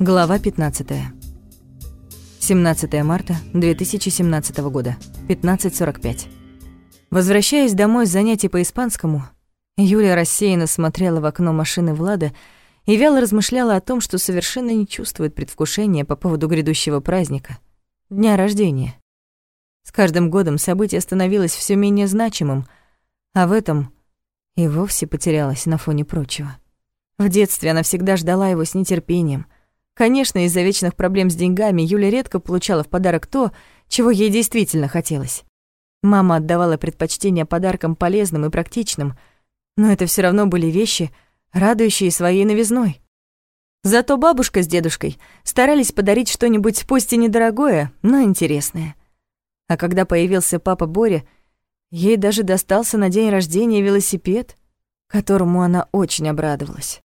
Глава 15. 17 марта 2017 года, 15.45. Возвращаясь домой с занятий по испанскому, Юля рассеянно смотрела в окно машины Влада и вяло размышляла о том, что совершенно не чувствует предвкушения по поводу грядущего праздника — дня рождения. С каждым годом событие становилось все менее значимым, а в этом и вовсе потерялась на фоне прочего. В детстве она всегда ждала его с нетерпением — Конечно, из-за вечных проблем с деньгами Юля редко получала в подарок то, чего ей действительно хотелось. Мама отдавала предпочтение подаркам полезным и практичным, но это все равно были вещи, радующие своей новизной. Зато бабушка с дедушкой старались подарить что-нибудь пусть и недорогое, но интересное. А когда появился папа Боря, ей даже достался на день рождения велосипед, которому она очень обрадовалась.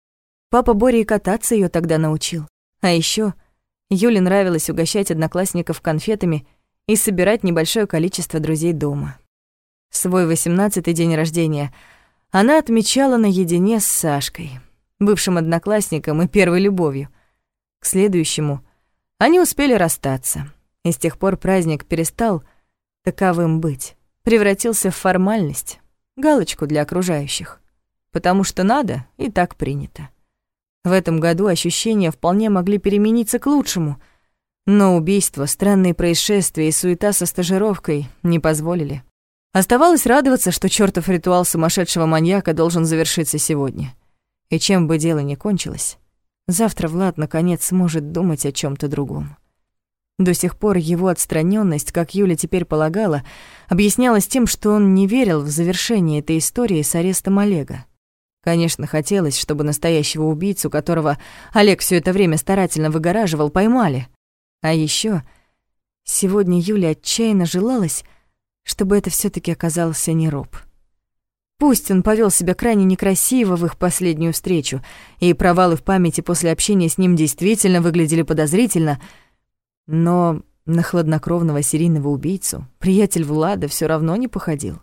Папа Боря и кататься ее тогда научил. А еще Юле нравилось угощать одноклассников конфетами и собирать небольшое количество друзей дома. Свой восемнадцатый день рождения она отмечала наедине с Сашкой, бывшим одноклассником и первой любовью. К следующему они успели расстаться, и с тех пор праздник перестал таковым быть, превратился в формальность, галочку для окружающих. Потому что надо, и так принято. В этом году ощущения вполне могли перемениться к лучшему, но убийство, странные происшествия и суета со стажировкой не позволили. Оставалось радоваться, что чёртов ритуал сумасшедшего маньяка должен завершиться сегодня. И чем бы дело ни кончилось, завтра Влад наконец сможет думать о чём то другом. До сих пор его отстраненность, как Юля теперь полагала, объяснялась тем, что он не верил в завершение этой истории с арестом Олега. Конечно, хотелось, чтобы настоящего убийцу, которого Олег все это время старательно выгораживал, поймали. А еще сегодня Юле отчаянно желалось, чтобы это все таки оказался не Роб. Пусть он повел себя крайне некрасиво в их последнюю встречу, и провалы в памяти после общения с ним действительно выглядели подозрительно, но на хладнокровного серийного убийцу приятель Влада все равно не походил.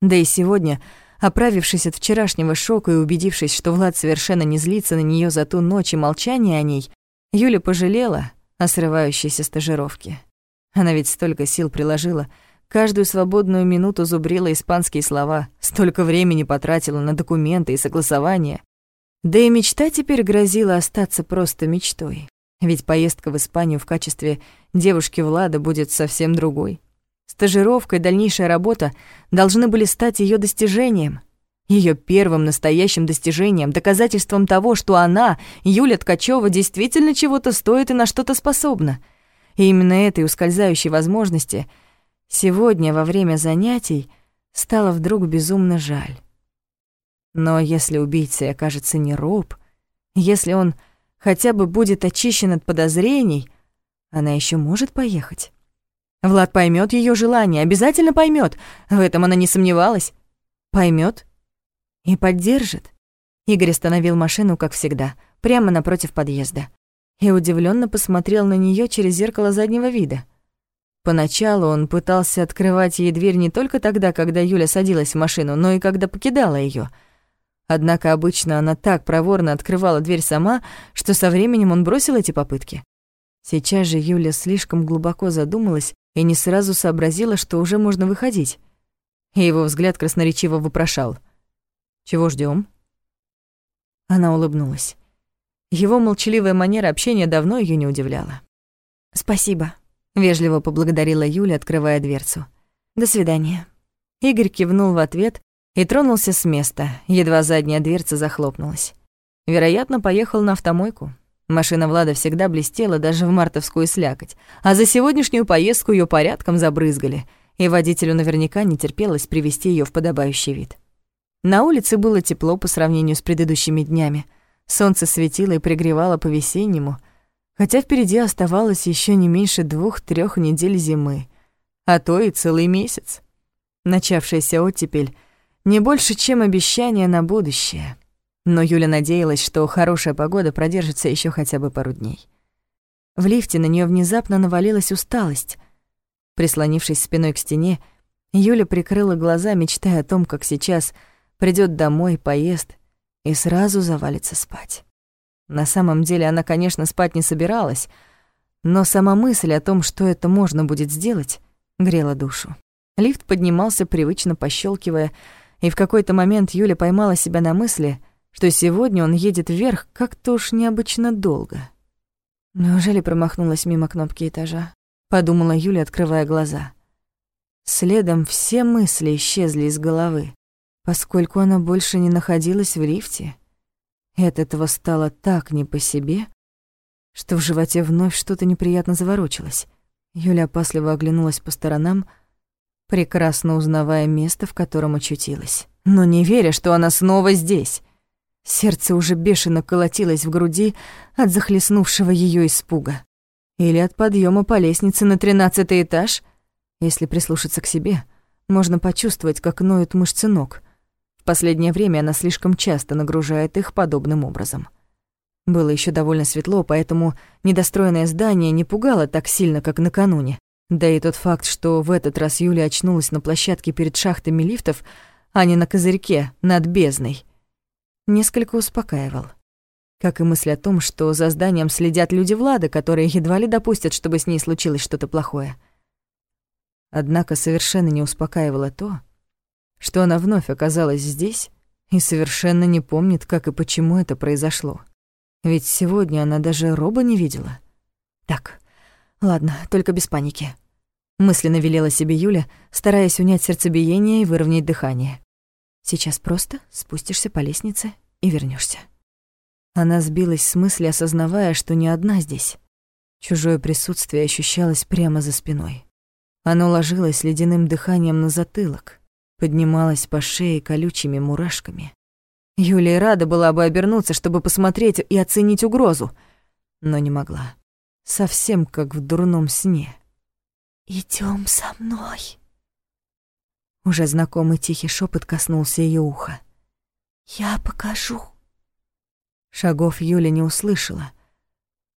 Да и сегодня Оправившись от вчерашнего шока и убедившись, что Влад совершенно не злится на нее за ту ночь и молчание о ней, Юля пожалела о срывающейся стажировке. Она ведь столько сил приложила, каждую свободную минуту зубрила испанские слова, столько времени потратила на документы и согласования. Да и мечта теперь грозила остаться просто мечтой. Ведь поездка в Испанию в качестве девушки Влада будет совсем другой. Стажировка и дальнейшая работа должны были стать ее достижением, ее первым настоящим достижением, доказательством того, что она, Юля Ткачева, действительно чего-то стоит и на что-то способна. И именно этой ускользающей возможности сегодня во время занятий стало вдруг безумно жаль. Но если убийцей окажется не Роб, если он хотя бы будет очищен от подозрений, она еще может поехать. Влад поймет ее желание, обязательно поймет. В этом она не сомневалась. Поймет и поддержит. Игорь остановил машину, как всегда, прямо напротив подъезда. И удивленно посмотрел на нее через зеркало заднего вида. Поначалу он пытался открывать ей дверь не только тогда, когда Юля садилась в машину, но и когда покидала ее. Однако обычно она так проворно открывала дверь сама, что со временем он бросил эти попытки. Сейчас же Юля слишком глубоко задумалась и не сразу сообразила, что уже можно выходить. И его взгляд красноречиво вопрошал. «Чего ждем? Она улыбнулась. Его молчаливая манера общения давно ее не удивляла. «Спасибо», — вежливо поблагодарила Юля, открывая дверцу. «До свидания». Игорь кивнул в ответ и тронулся с места, едва задняя дверца захлопнулась. Вероятно, поехал на автомойку. Машина Влада всегда блестела даже в мартовскую слякоть, а за сегодняшнюю поездку ее порядком забрызгали, и водителю наверняка не терпелось привести ее в подобающий вид. На улице было тепло по сравнению с предыдущими днями. Солнце светило и пригревало по-весеннему, хотя впереди оставалось еще не меньше двух-трех недель зимы, а то и целый месяц. Начавшаяся оттепель не больше, чем обещание на будущее — но Юля надеялась, что хорошая погода продержится еще хотя бы пару дней. В лифте на нее внезапно навалилась усталость. Прислонившись спиной к стене, Юля прикрыла глаза, мечтая о том, как сейчас придет домой, поест и сразу завалится спать. На самом деле она, конечно, спать не собиралась, но сама мысль о том, что это можно будет сделать, грела душу. Лифт поднимался, привычно пощелкивая, и в какой-то момент Юля поймала себя на мысли, что сегодня он едет вверх как-то уж необычно долго. Неужели промахнулась мимо кнопки этажа? Подумала Юля, открывая глаза. Следом все мысли исчезли из головы, поскольку она больше не находилась в лифте. И от этого стало так не по себе, что в животе вновь что-то неприятно заворочилось. Юля опасливо оглянулась по сторонам, прекрасно узнавая место, в котором очутилась, но не веря, что она снова здесь. Сердце уже бешено колотилось в груди от захлестнувшего ее испуга. Или от подъема по лестнице на тринадцатый этаж. Если прислушаться к себе, можно почувствовать, как ноют мышцы ног. В последнее время она слишком часто нагружает их подобным образом. Было еще довольно светло, поэтому недостроенное здание не пугало так сильно, как накануне. Да и тот факт, что в этот раз Юля очнулась на площадке перед шахтами лифтов, а не на козырьке над бездной, несколько успокаивал. Как и мысль о том, что за зданием следят люди Влада, которые едва ли допустят, чтобы с ней случилось что-то плохое. Однако совершенно не успокаивало то, что она вновь оказалась здесь и совершенно не помнит, как и почему это произошло. Ведь сегодня она даже Роба не видела. Так, ладно, только без паники. Мысленно велела себе Юля, стараясь унять сердцебиение и выровнять дыхание. Сейчас просто спустишься по лестнице и вернешься. Она сбилась с мысли, осознавая, что не одна здесь. Чужое присутствие ощущалось прямо за спиной. Оно ложилось ледяным дыханием на затылок, поднималось по шее колючими мурашками. Юлия рада была бы обернуться, чтобы посмотреть и оценить угрозу, но не могла. Совсем как в дурном сне. Идем со мной», уже знакомый тихий шепот коснулся ее уха. «Я покажу». Шагов Юля не услышала,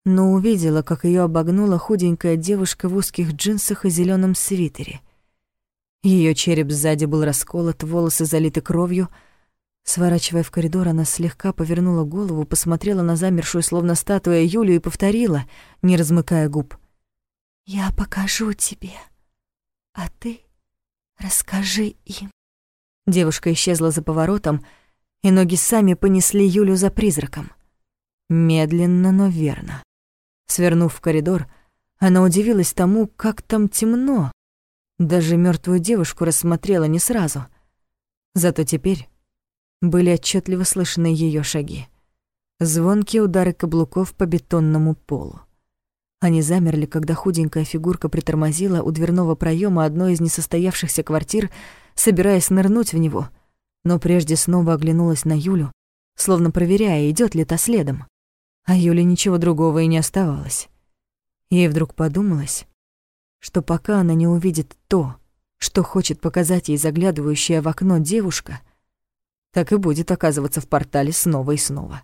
но увидела, как ее обогнула худенькая девушка в узких джинсах и зеленом свитере. Ее череп сзади был расколот, волосы залиты кровью. Сворачивая в коридор, она слегка повернула голову, посмотрела на замершую, словно статуя, Юлю и повторила, не размыкая губ. «Я покажу тебе, а ты Расскажи им. Девушка исчезла за поворотом, и ноги сами понесли Юлю за призраком. Медленно, но верно. Свернув в коридор, она удивилась тому, как там темно. Даже мертвую девушку рассмотрела не сразу. Зато теперь были отчетливо слышны ее шаги. Звонкие удары каблуков по бетонному полу. Они замерли, когда худенькая фигурка притормозила у дверного проема одной из несостоявшихся квартир, собираясь нырнуть в него, но прежде снова оглянулась на Юлю, словно проверяя, идет ли та следом. А Юле ничего другого и не оставалось. Ей вдруг подумалось, что пока она не увидит то, что хочет показать ей заглядывающая в окно девушка, так и будет оказываться в портале снова и снова.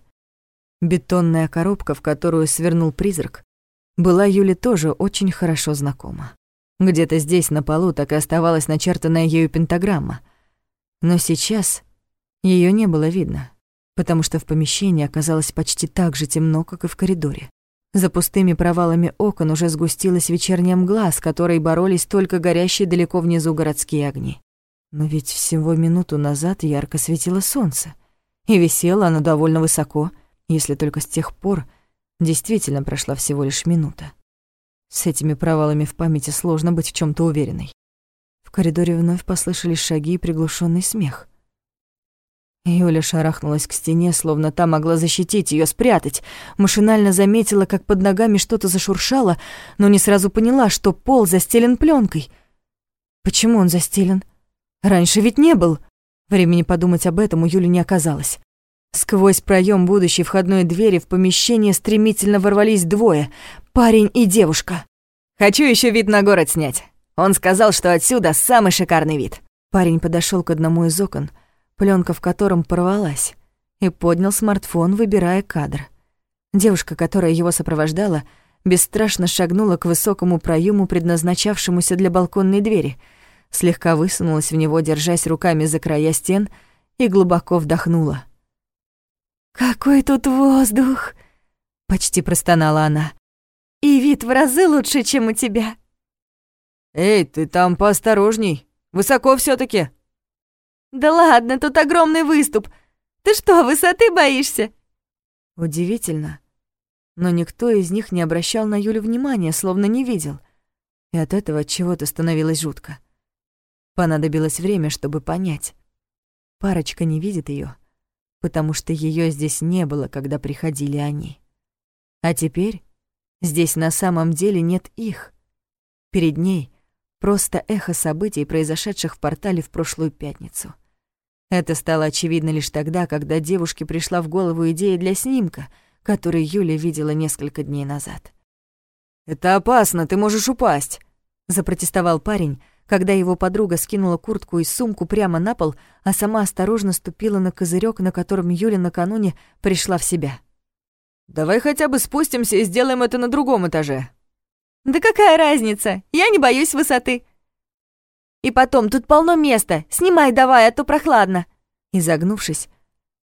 Бетонная коробка, в которую свернул призрак, была Юле тоже очень хорошо знакома. Где-то здесь, на полу, так и оставалась начертанная ею пентаграмма. Но сейчас ее не было видно, потому что в помещении оказалось почти так же темно, как и в коридоре. За пустыми провалами окон уже сгустилась вечерняя мгла, с которой боролись только горящие далеко внизу городские огни. Но ведь всего минуту назад ярко светило солнце, и висело оно довольно высоко, если только с тех пор, Действительно прошла всего лишь минута. С этими провалами в памяти сложно быть в чем то уверенной. В коридоре вновь послышались шаги и приглушенный смех. Юля шарахнулась к стене, словно та могла защитить ее, спрятать. Машинально заметила, как под ногами что-то зашуршало, но не сразу поняла, что пол застелен пленкой. Почему он застелен? Раньше ведь не был. Времени подумать об этом у Юли не оказалось. Сквозь проем будущей входной двери в помещение стремительно ворвались двое — парень и девушка. «Хочу еще вид на город снять. Он сказал, что отсюда самый шикарный вид». Парень подошел к одному из окон, пленка в котором порвалась, и поднял смартфон, выбирая кадр. Девушка, которая его сопровождала, бесстрашно шагнула к высокому проему, предназначавшемуся для балконной двери, слегка высунулась в него, держась руками за края стен, и глубоко вдохнула — «Какой тут воздух!» почти простонала она. «И вид в разы лучше, чем у тебя». «Эй, ты там поосторожней, высоко все таки «Да ладно, тут огромный выступ. Ты что, высоты боишься?» Удивительно, но никто из них не обращал на Юлю внимания, словно не видел. И от этого чего-то становилось жутко. Понадобилось время, чтобы понять. Парочка не видит ее, потому что ее здесь не было, когда приходили они. А теперь здесь на самом деле нет их. Перед ней просто эхо событий, произошедших в портале в прошлую пятницу. Это стало очевидно лишь тогда, когда девушке пришла в голову идея для снимка, который Юля видела несколько дней назад. «Это опасно, ты можешь упасть», — запротестовал парень, когда его подруга скинула куртку и сумку прямо на пол, а сама осторожно ступила на козырек, на котором Юля накануне пришла в себя. «Давай хотя бы спустимся и сделаем это на другом этаже». «Да какая разница? Я не боюсь высоты». «И потом, тут полно места. Снимай давай, а то прохладно». Изогнувшись,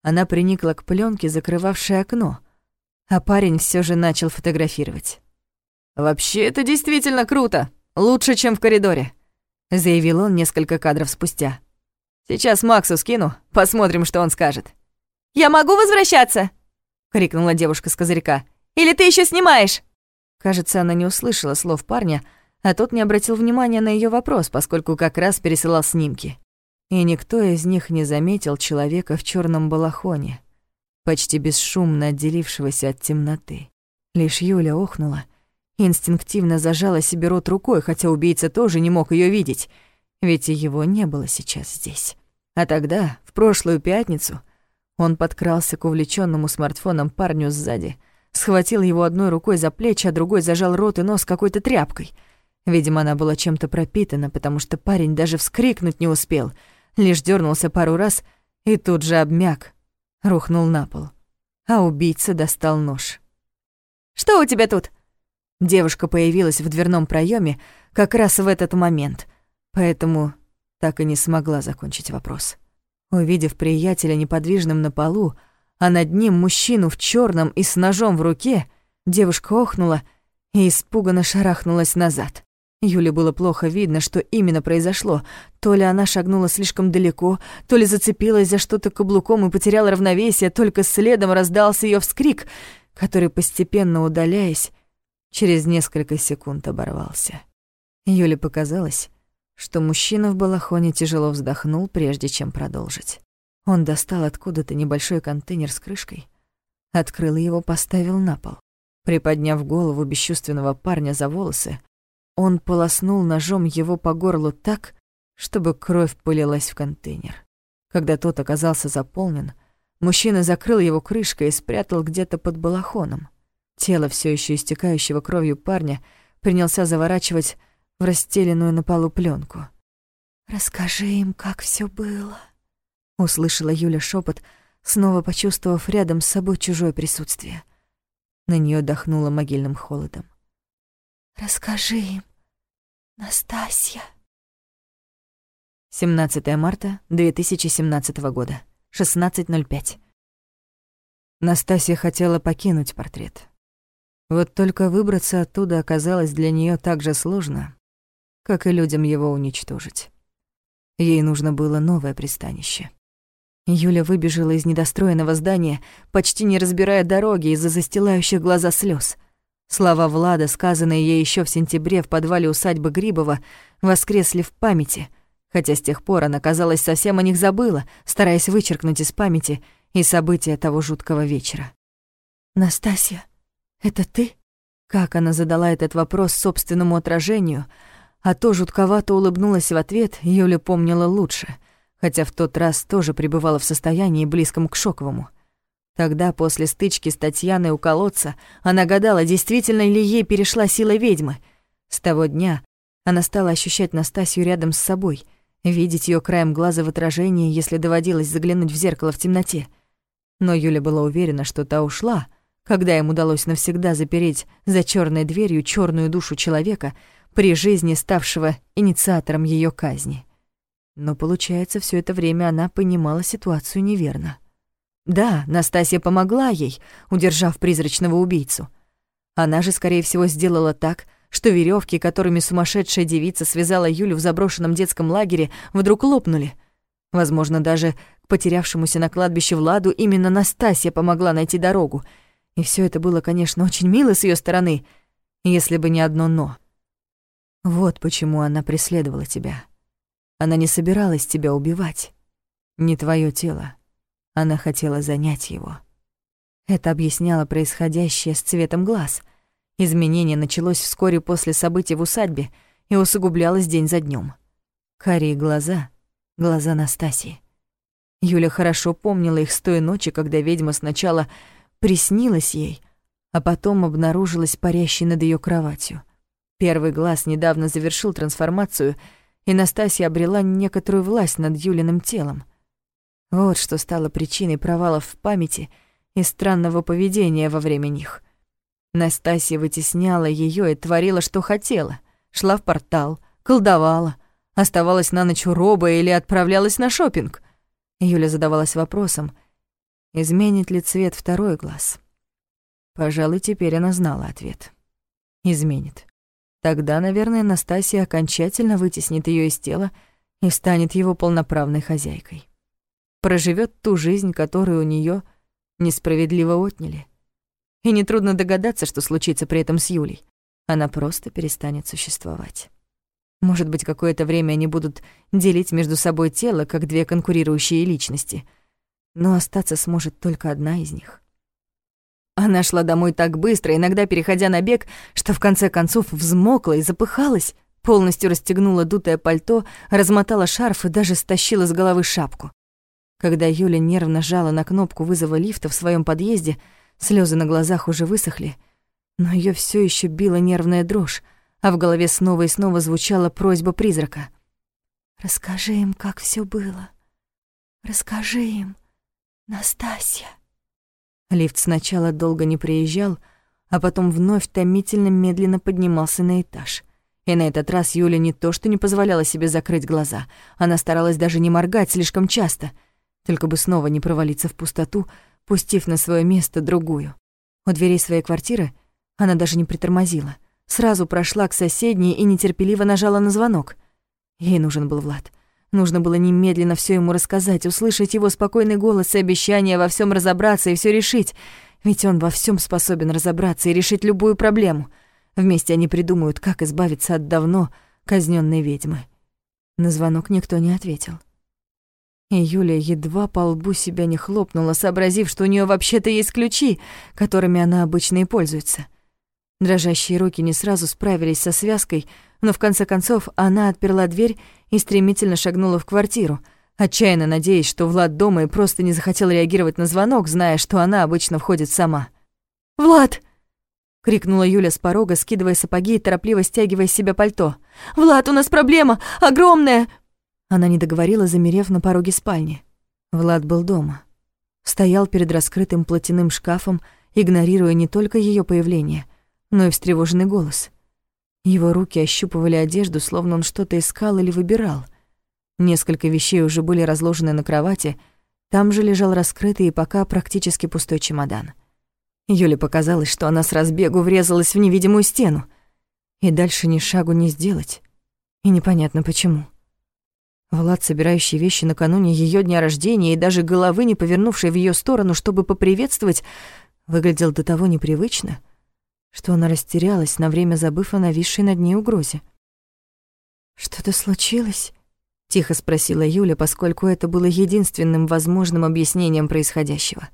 она приникла к пленке, закрывавшей окно, а парень все же начал фотографировать. «Вообще, это действительно круто. Лучше, чем в коридоре», — заявил он несколько кадров спустя. «Сейчас Максу скину, посмотрим, что он скажет». «Я могу возвращаться?» — крикнула девушка с козырька. «Или ты еще снимаешь?» Кажется, она не услышала слов парня, а тот не обратил внимания на ее вопрос, поскольку как раз пересылал снимки. И никто из них не заметил человека в черном балахоне, почти бесшумно отделившегося от темноты. Лишь Юля охнула — Инстинктивно зажала себе рот рукой, хотя убийца тоже не мог ее видеть, ведь и его не было сейчас здесь. А тогда, в прошлую пятницу, он подкрался к увлеченному смартфоном парню сзади, схватил его одной рукой за плечи, а другой зажал рот и нос какой-то тряпкой. Видимо, она была чем-то пропитана, потому что парень даже вскрикнуть не успел, лишь дернулся пару раз и тут же обмяк, рухнул на пол. А убийца достал нож. «Что у тебя тут?» Девушка появилась в дверном проеме как раз в этот момент, поэтому так и не смогла закончить вопрос. Увидев приятеля неподвижным на полу, а над ним мужчину в черном и с ножом в руке, девушка охнула и испуганно шарахнулась назад. Юле было плохо видно, что именно произошло. То ли она шагнула слишком далеко, то ли зацепилась за что-то каблуком и потеряла равновесие, только следом раздался ее вскрик, который, постепенно удаляясь, через несколько секунд оборвался. Юле показалось, что мужчина в балахоне тяжело вздохнул, прежде чем продолжить. Он достал откуда-то небольшой контейнер с крышкой, открыл его, поставил на пол. Приподняв голову бесчувственного парня за волосы, он полоснул ножом его по горлу так, чтобы кровь полилась в контейнер. Когда тот оказался заполнен, мужчина закрыл его крышкой и спрятал где-то под балахоном. Тело все еще истекающего кровью парня принялся заворачивать в расстеленную на полу пленку. «Расскажи им, как все было», — услышала Юля шепот, снова почувствовав рядом с собой чужое присутствие. На нее дохнуло могильным холодом. «Расскажи им, Настасья». 17 марта 2017 года, 16.05. Настасья хотела покинуть портрет. Вот только выбраться оттуда оказалось для нее так же сложно, как и людям его уничтожить. Ей нужно было новое пристанище. Юля выбежала из недостроенного здания, почти не разбирая дороги из-за застилающих глаза слез. Слова Влада, сказанные ей еще в сентябре в подвале усадьбы Грибова, воскресли в памяти, хотя с тех пор она, казалось, совсем о них забыла, стараясь вычеркнуть из памяти и события того жуткого вечера. «Настасья», «Это ты?» Как она задала этот вопрос собственному отражению, а то жутковато улыбнулась в ответ, Юля помнила лучше, хотя в тот раз тоже пребывала в состоянии близком к шоковому. Тогда, после стычки с Татьяной у колодца, она гадала, действительно ли ей перешла сила ведьмы. С того дня она стала ощущать Настасью рядом с собой, видеть ее краем глаза в отражении, если доводилось заглянуть в зеркало в темноте. Но Юля была уверена, что та ушла — когда им удалось навсегда запереть за черной дверью черную душу человека, при жизни ставшего инициатором ее казни. Но, получается, все это время она понимала ситуацию неверно. Да, Настасья помогла ей, удержав призрачного убийцу. Она же, скорее всего, сделала так, что веревки, которыми сумасшедшая девица связала Юлю в заброшенном детском лагере, вдруг лопнули. Возможно, даже к потерявшемуся на кладбище Владу именно Настасья помогла найти дорогу. И все это было, конечно, очень мило с ее стороны, если бы не одно «но». Вот почему она преследовала тебя. Она не собиралась тебя убивать. Не твое тело. Она хотела занять его. Это объясняло происходящее с цветом глаз. Изменение началось вскоре после событий в усадьбе и усугублялось день за днем. Карие глаза, глаза Настасии. Юля хорошо помнила их с той ночи, когда ведьма сначала приснилась ей, а потом обнаружилась парящей над ее кроватью. Первый глаз недавно завершил трансформацию, и Настасья обрела некоторую власть над Юлиным телом — вот что стало причиной провалов в памяти и странного поведения во время них. Настасья вытесняла ее и творила, что хотела. Шла в портал, колдовала, оставалась на ночь у Роба или отправлялась на шопинг. Юля задавалась вопросом, изменит ли цвет второй глаз. Пожалуй, теперь она знала ответ. Изменит. Тогда, наверное, Настасья окончательно вытеснит ее из тела и станет его полноправной хозяйкой проживет ту жизнь, которую у нее несправедливо отняли. И нетрудно догадаться, что случится при этом с Юлей. Она просто перестанет существовать. Может быть, какое-то время они будут делить между собой тело, как две конкурирующие личности. Но остаться сможет только одна из них. Она шла домой так быстро, иногда переходя на бег, что в конце концов взмокла и запыхалась, полностью расстегнула дутое пальто, размотала шарф и даже стащила с головы шапку. Когда Юля нервно жала на кнопку вызова лифта в своем подъезде, слезы на глазах уже высохли, но ее все еще била нервная дрожь, а в голове снова и снова звучала просьба призрака. «Расскажи им, как все было. Расскажи им, Настасья». Лифт сначала долго не приезжал, а потом вновь томительно медленно поднимался на этаж. И на этот раз Юля не то что не позволяла себе закрыть глаза, она старалась даже не моргать слишком часто — только бы снова не провалиться в пустоту, пустив на свое место другую. У дверей своей квартиры она даже не притормозила. Сразу прошла к соседней и нетерпеливо нажала на звонок. Ей нужен был Влад. Нужно было немедленно все ему рассказать, услышать его спокойный голос и обещание во всем разобраться и все решить. Ведь он во всем способен разобраться и решить любую проблему. Вместе они придумают, как избавиться от давно казненной ведьмы. На звонок никто не ответил. И Юля едва по лбу себя не хлопнула, сообразив, что у нее вообще-то есть ключи, которыми она обычно и пользуется. Дрожащие руки не сразу справились со связкой, но в конце концов она отперла дверь и стремительно шагнула в квартиру, отчаянно надеясь, что Влад дома и просто не захотел реагировать на звонок, зная, что она обычно входит сама. «Влад!» — крикнула Юля с порога, скидывая сапоги и торопливо стягивая с себя пальто. «Влад, у нас проблема! Огромная!» Она не договорила, замерев на пороге спальни. Влад был дома. Стоял перед раскрытым платяным шкафом, игнорируя не только ее появление, но и встревоженный голос. Его руки ощупывали одежду, словно он что-то искал или выбирал. Несколько вещей уже были разложены на кровати, там же лежал раскрытый и пока практически пустой чемодан. Юле показалось, что она с разбегу врезалась в невидимую стену. И дальше ни шагу не сделать. И непонятно почему. Влад, собирающий вещи накануне ее дня рождения и даже головы не повернувший в ее сторону, чтобы поприветствовать, выглядел до того непривычно, что она растерялась, на время забыв о нависшей над ней угрозе. «Что-то случилось?» — тихо спросила Юля, поскольку это было единственным возможным объяснением происходящего.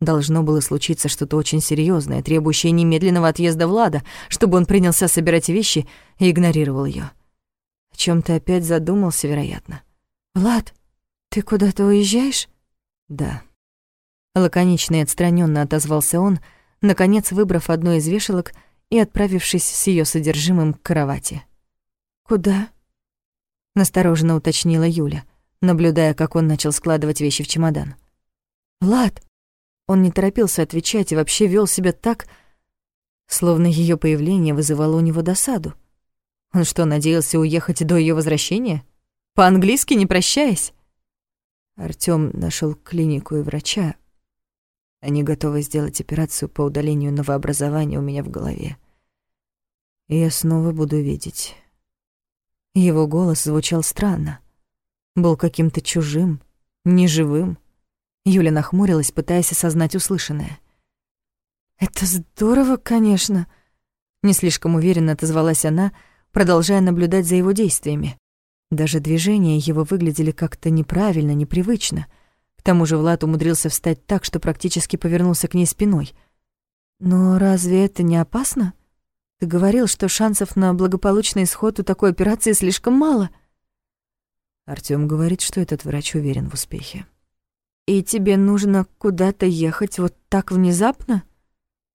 Должно было случиться что-то очень серьезное, требующее немедленного отъезда Влада, чтобы он принялся собирать вещи и игнорировал ее. О чем ты опять задумался, вероятно. Влад, ты куда-то уезжаешь? Да. Лаконично и отстраненно отозвался он, наконец выбрав одну из вешалок и отправившись с ее содержимым к кровати. Куда? Настороженно уточнила Юля, наблюдая, как он начал складывать вещи в чемодан. Влад! Он не торопился отвечать и вообще вел себя так, словно ее появление вызывало у него досаду. Он что, надеялся уехать до ее возвращения? По-английски не прощаясь? Артём нашел клинику и врача. Они готовы сделать операцию по удалению новообразования у меня в голове. И я снова буду видеть. Его голос звучал странно. Был каким-то чужим, неживым. Юля нахмурилась, пытаясь осознать услышанное. «Это здорово, конечно», — не слишком уверенно отозвалась она, продолжая наблюдать за его действиями. Даже движения его выглядели как-то неправильно, непривычно. К тому же Влад умудрился встать так, что практически повернулся к ней спиной. «Но разве это не опасно? Ты говорил, что шансов на благополучный исход у такой операции слишком мало». Артём говорит, что этот врач уверен в успехе. «И тебе нужно куда-то ехать вот так внезапно?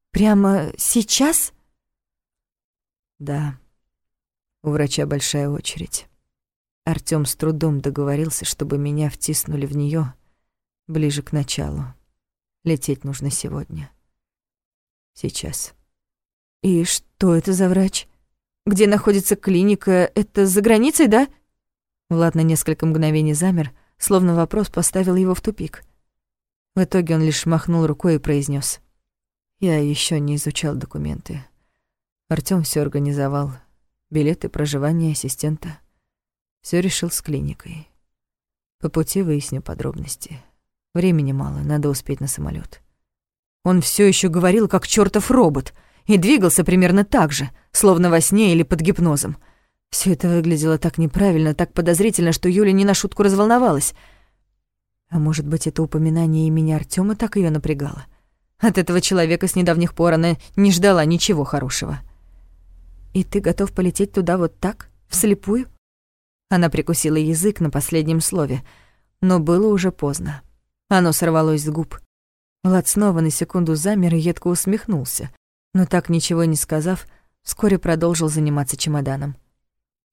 Прямо сейчас?» «Да. У врача большая очередь». Артём с трудом договорился, чтобы меня втиснули в неё ближе к началу. Лететь нужно сегодня. Сейчас. «И что это за врач? Где находится клиника? Это за границей, да?» Влад на несколько мгновений замер, словно вопрос поставил его в тупик. В итоге он лишь махнул рукой и произнес: «Я еще не изучал документы. Артём все организовал. Билеты, проживание ассистента. Все решил с клиникой. По пути выясню подробности. Времени мало, надо успеть на самолет. Он все еще говорил, как чертов робот, и двигался примерно так же, словно во сне или под гипнозом — все это выглядело так неправильно, так подозрительно, что Юля не на шутку разволновалась. А может быть, это упоминание имени Артема так ее напрягало? От этого человека с недавних пор она не ждала ничего хорошего. «И ты готов полететь туда вот так, вслепую?» Она прикусила язык на последнем слове, но было уже поздно. Оно сорвалось с губ. Влад снова на секунду замер и едко усмехнулся, но так ничего не сказав, вскоре продолжил заниматься чемоданом.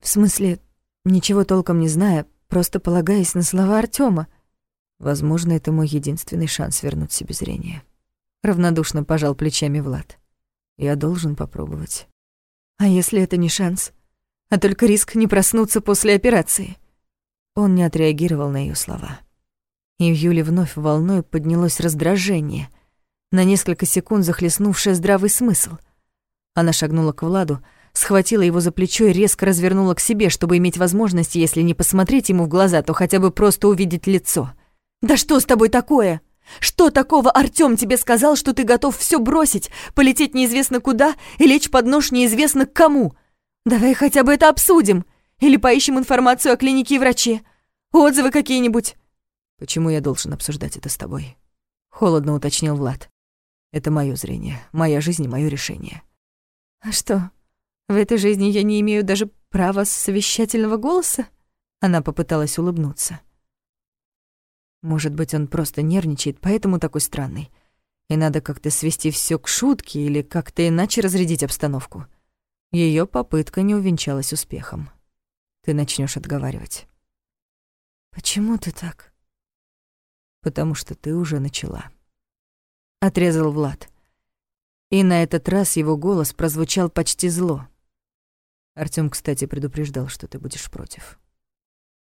В смысле, ничего толком не зная, просто полагаясь на слова Артема. Возможно, это мой единственный шанс вернуть себе зрение. Равнодушно пожал плечами Влад. Я должен попробовать. А если это не шанс, а только риск не проснуться после операции? Он не отреагировал на ее слова. И в Юле вновь волной поднялось раздражение, на несколько секунд захлестнувшее здравый смысл. Она шагнула к Владу, схватила его за плечо и резко развернула к себе, чтобы иметь возможность, если не посмотреть ему в глаза, то хотя бы просто увидеть лицо. «Да что с тобой такое? Что такого Артём тебе сказал, что ты готов всё бросить, полететь неизвестно куда и лечь под нож неизвестно к кому? Давай хотя бы это обсудим. Или поищем информацию о клинике и враче. Отзывы какие-нибудь». «Почему я должен обсуждать это с тобой?» — холодно уточнил Влад. «Это моё зрение, моя жизнь и моё решение». «А что, в этой жизни я не имею даже права совещательного голоса?» Она попыталась улыбнуться. Может быть, он просто нервничает, поэтому такой странный. И надо как-то свести все к шутке или как-то иначе разрядить обстановку. Ее попытка не увенчалась успехом. Ты начнешь отговаривать. «Почему ты так?» «Потому что ты уже начала», — отрезал Влад. И на этот раз его голос прозвучал почти зло. Артём, кстати, предупреждал, что ты будешь против.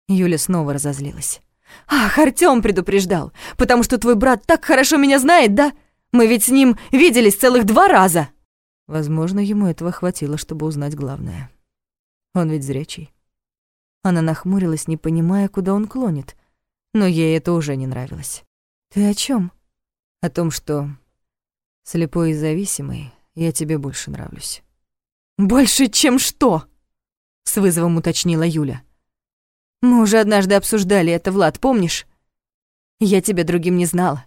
Юля снова разозлилась. «Ах, Артём предупреждал, потому что твой брат так хорошо меня знает, да? Мы ведь с ним виделись целых два раза!» Возможно, ему этого хватило, чтобы узнать главное. Он ведь зрячий. Она нахмурилась, не понимая, куда он клонит. Но ей это уже не нравилось. «Ты о чём?» «О том, что слепой и зависимый я тебе больше нравлюсь». «Больше, чем что?» — с вызовом уточнила Юля. «Мы уже однажды обсуждали это, Влад, помнишь? Я тебя другим не знала.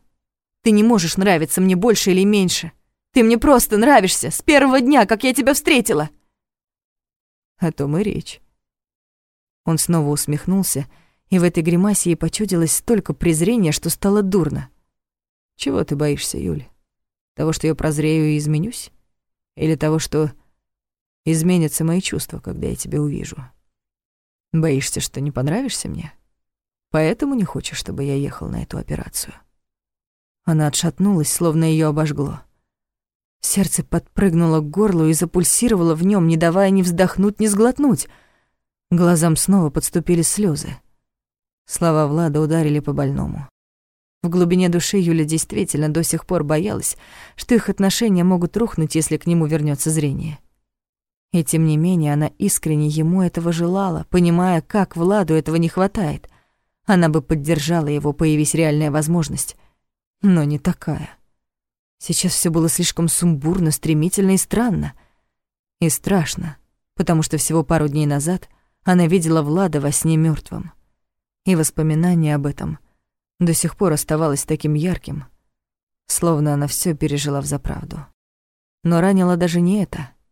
Ты не можешь нравиться мне больше или меньше. Ты мне просто нравишься с первого дня, как я тебя встретила». О том и речь. Он снова усмехнулся, и в этой гримасе ей почудилось столько презрения, что стало дурно. «Чего ты боишься, Юля? Того, что я прозрею и изменюсь? Или того, что изменятся мои чувства, когда я тебя увижу. Боишься, что не понравишься мне? Поэтому не хочешь, чтобы я ехал на эту операцию?» Она отшатнулась, словно ее обожгло. Сердце подпрыгнуло к горлу и запульсировало в нем, не давая ни вздохнуть, ни сглотнуть. Глазам снова подступили слезы. Слова Влада ударили по больному. В глубине души Юля действительно до сих пор боялась, что их отношения могут рухнуть, если к нему вернется зрение. И тем не менее она искренне ему этого желала, понимая, как Владу этого не хватает. Она бы поддержала его, появись реальная возможность. Но не такая. Сейчас все было слишком сумбурно, стремительно и странно. И страшно, потому что всего пару дней назад она видела Влада во сне мертвым. И воспоминание об этом до сих пор оставалось таким ярким, словно она все пережила взаправду. Но ранило даже не это —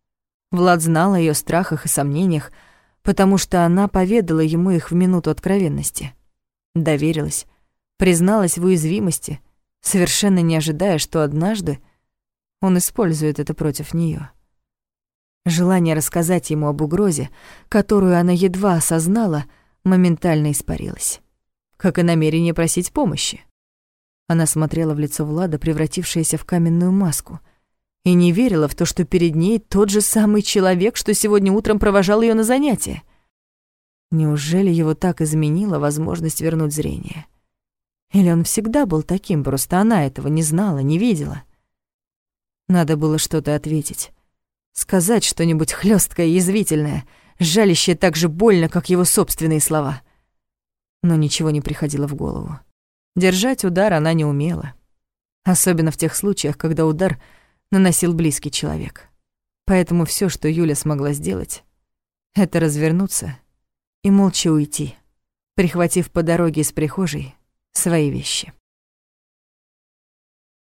Влад знал о ее страхах и сомнениях, потому что она поведала ему их в минуту откровенности. Доверилась, призналась в уязвимости, совершенно не ожидая, что однажды он использует это против нее. Желание рассказать ему об угрозе, которую она едва осознала, моментально испарилось. Как и намерение просить помощи. Она смотрела в лицо Влада, превратившееся в каменную маску — и не верила в то, что перед ней тот же самый человек, что сегодня утром провожал ее на занятия. Неужели его так изменила возможность вернуть зрение? Или он всегда был таким, просто она этого не знала, не видела? Надо было что-то ответить. Сказать что-нибудь хлёсткое и язвительное, жалящее так же больно, как его собственные слова. Но ничего не приходило в голову. Держать удар она не умела. Особенно в тех случаях, когда удар — наносил близкий человек. Поэтому все, что Юля смогла сделать, это развернуться и молча уйти, прихватив по дороге из прихожей свои вещи.